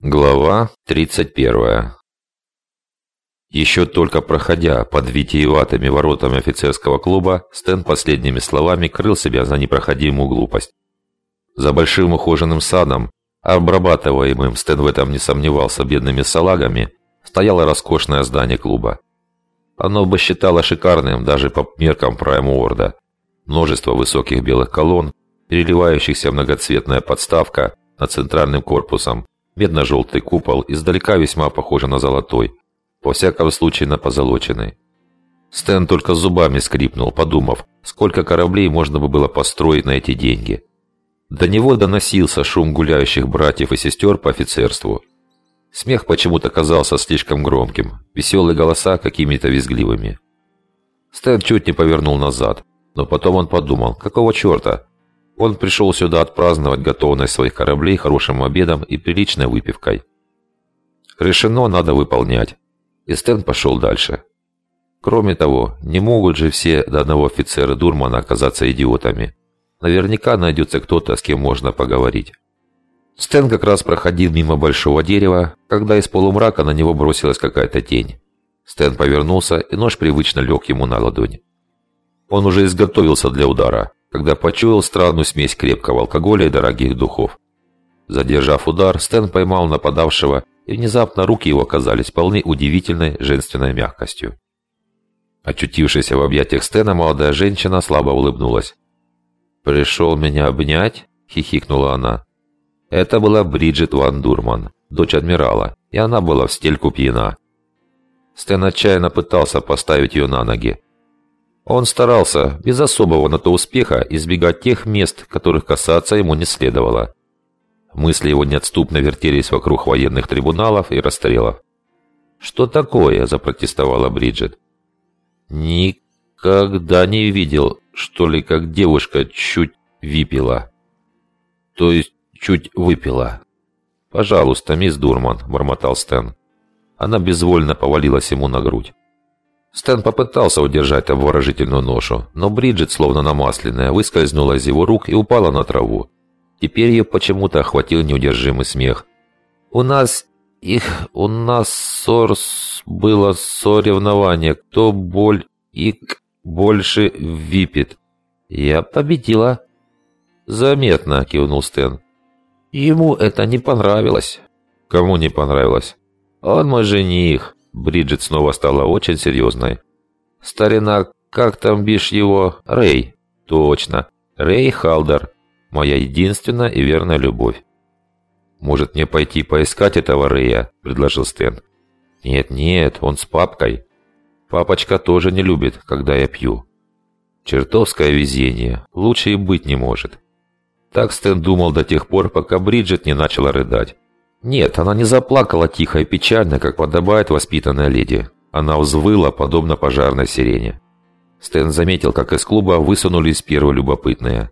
Глава 31 Еще только проходя под витиеватыми воротами офицерского клуба, Стэн последними словами крыл себя за непроходимую глупость. За большим ухоженным садом, обрабатываемым, Стэн в этом не сомневался, бедными салагами, стояло роскошное здание клуба. Оно бы считало шикарным даже по меркам Прайм-Уорда. Множество высоких белых колонн, переливающихся многоцветная подставка над центральным корпусом, медно-желтый купол, издалека весьма похожий на золотой, во всяком случае на позолоченный. Стэн только зубами скрипнул, подумав, сколько кораблей можно бы было построить на эти деньги. До него доносился шум гуляющих братьев и сестер по офицерству. Смех почему-то казался слишком громким, веселые голоса какими-то визгливыми. Стэн чуть не повернул назад, но потом он подумал, какого черта? Он пришел сюда отпраздновать готовность своих кораблей хорошим обедом и приличной выпивкой. Решено, надо выполнять. И Стэн пошел дальше. Кроме того, не могут же все до одного офицера Дурмана оказаться идиотами. Наверняка найдется кто-то, с кем можно поговорить. Стэн как раз проходил мимо большого дерева, когда из полумрака на него бросилась какая-то тень. Стэн повернулся, и нож привычно лег ему на ладонь. Он уже изготовился для удара, когда почуял странную смесь крепкого алкоголя и дорогих духов. Задержав удар, Стэн поймал нападавшего, и внезапно руки его оказались полны удивительной женственной мягкостью. Очутившаяся в объятиях Стэна молодая женщина слабо улыбнулась. «Пришел меня обнять?» – хихикнула она. Это была Бриджит Ван Дурман, дочь адмирала, и она была в стельку пьяна. Стэн отчаянно пытался поставить ее на ноги. Он старался, без особого на то успеха, избегать тех мест, которых касаться ему не следовало. Мысли его неотступно вертелись вокруг военных трибуналов и расстрелов. «Что такое?» – запротестовала Бриджит. «Никогда не видел, что ли, как девушка чуть випила. То есть чуть выпила. «Пожалуйста, мисс Дурман», – бормотал Стэн. Она безвольно повалилась ему на грудь. Стэн попытался удержать обворожительную ношу, но Бриджит, словно намасленная, выскользнула из его рук и упала на траву. Теперь ее почему-то охватил неудержимый смех. «У нас их... у нас ссор... было соревнование, кто боль и больше випит. Я победила». «Заметно», — кивнул Стэн. Ему это не понравилось. Кому не понравилось? Он мой жених. Бриджит снова стала очень серьезной. Старина, как там бишь его? Рэй. Точно. Рэй Халдер. Моя единственная и верная любовь. «Может, мне пойти поискать этого Рэя?» – предложил Стэн. «Нет-нет, он с папкой. Папочка тоже не любит, когда я пью. Чертовское везение. Лучше и быть не может». Так Стэн думал до тех пор, пока Бриджит не начала рыдать. Нет, она не заплакала тихо и печально, как подобает воспитанной леди. Она взвыла, подобно пожарной сирене. Стэн заметил, как из клуба высунулись первые любопытные.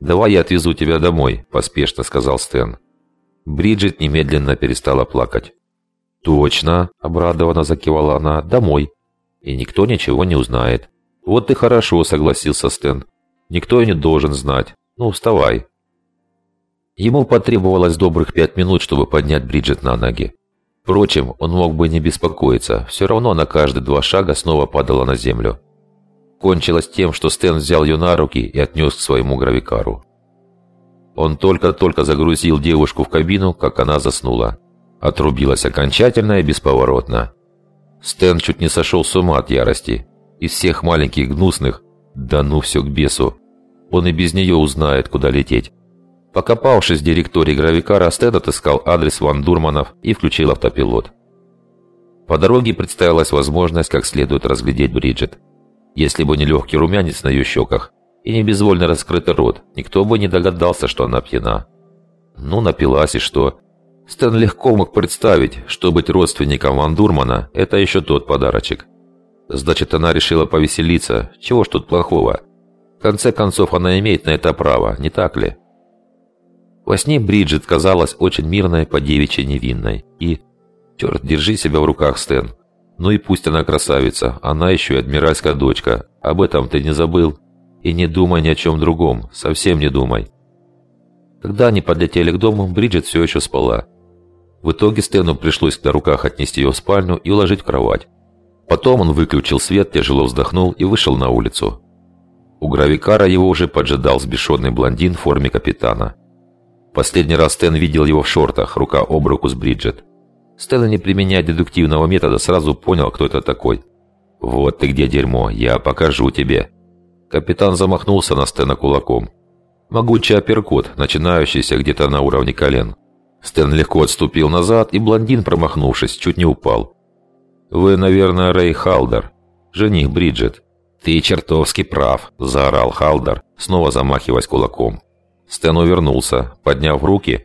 «Давай я отвезу тебя домой», – поспешно сказал Стэн. Бриджит немедленно перестала плакать. «Точно», – обрадованно закивала она, – «домой». «И никто ничего не узнает». «Вот и хорошо», – согласился Стэн. «Никто и не должен знать. Ну, вставай». Ему потребовалось добрых пять минут, чтобы поднять Бриджит на ноги. Впрочем, он мог бы не беспокоиться, все равно на каждые два шага снова падала на землю. Кончилось тем, что Стэн взял ее на руки и отнес к своему гравикару. Он только-только загрузил девушку в кабину, как она заснула. Отрубилась окончательно и бесповоротно. Стэн чуть не сошел с ума от ярости. Из всех маленьких гнусных, да ну все к бесу. Он и без нее узнает, куда лететь. Покопавшись в директории Гравикара, Стед отыскал адрес Ван Дурманов и включил автопилот. По дороге представилась возможность как следует разглядеть Бриджит. Если бы не легкий румянец на ее щеках и не безвольно раскрытый рот, никто бы не догадался, что она пьяна. Ну, напилась и что? Стэн легко мог представить, что быть родственником Ван Дурмана – это еще тот подарочек. Значит, она решила повеселиться, чего ж тут плохого? В конце концов, она имеет на это право, не так ли? Во сне Бриджит казалась очень мирной, по-девичьи невинной. И... Черт, держи себя в руках, Стэн. Ну и пусть она красавица, она еще и адмиральская дочка. Об этом ты не забыл. И не думай ни о чем другом, совсем не думай. Когда они подлетели к дому, Бриджит все еще спала. В итоге Стэну пришлось на руках отнести ее в спальню и уложить в кровать. Потом он выключил свет, тяжело вздохнул и вышел на улицу. У гравикара его уже поджидал сбешенный блондин в форме капитана. Последний раз Стэн видел его в шортах, рука об руку с Бриджит. Стэн, не применяя дедуктивного метода, сразу понял, кто это такой. «Вот ты где дерьмо, я покажу тебе». Капитан замахнулся на Стэна кулаком. Могучий апперкот, начинающийся где-то на уровне колен. Стэн легко отступил назад, и блондин, промахнувшись, чуть не упал. «Вы, наверное, Рэй Халдер, жених Бриджит». «Ты чертовски прав», – заорал Халдер, снова замахиваясь кулаком. Стэн увернулся, подняв руки.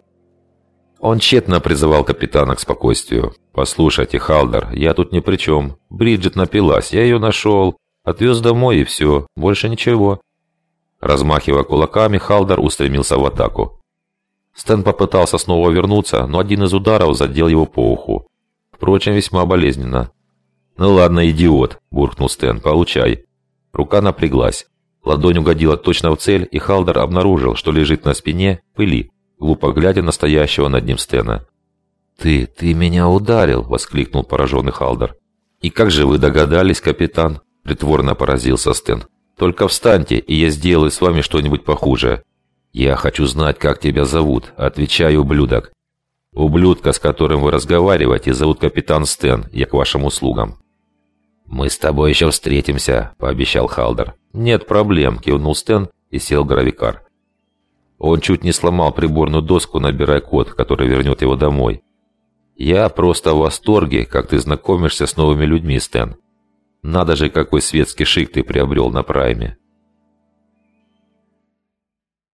Он тщетно призывал капитана к спокойствию. «Послушайте, Халдер, я тут ни при чем. Бриджит напилась, я ее нашел. Отвез домой и все, больше ничего». Размахивая кулаками, Халдер устремился в атаку. Стэн попытался снова вернуться, но один из ударов задел его по уху. Впрочем, весьма болезненно. «Ну ладно, идиот», – буркнул Стэн, – «получай». Рука напряглась. Ладонь угодила точно в цель, и Халдер обнаружил, что лежит на спине, пыли, глупо глядя на стоящего над ним Стена. «Ты, ты меня ударил!» – воскликнул пораженный Халдер. «И как же вы догадались, капитан?» – притворно поразился Стэн. «Только встаньте, и я сделаю с вами что-нибудь похуже. «Я хочу знать, как тебя зовут», — отвечаю, ублюдок. «Ублюдка, с которым вы разговариваете, зовут капитан Стэн, я к вашим услугам». «Мы с тобой еще встретимся», — пообещал Халдер. «Нет проблем», — кивнул Стэн и сел гравикар. Он чуть не сломал приборную доску, набирая код, который вернет его домой. «Я просто в восторге, как ты знакомишься с новыми людьми, Стэн. Надо же, какой светский шик ты приобрел на прайме».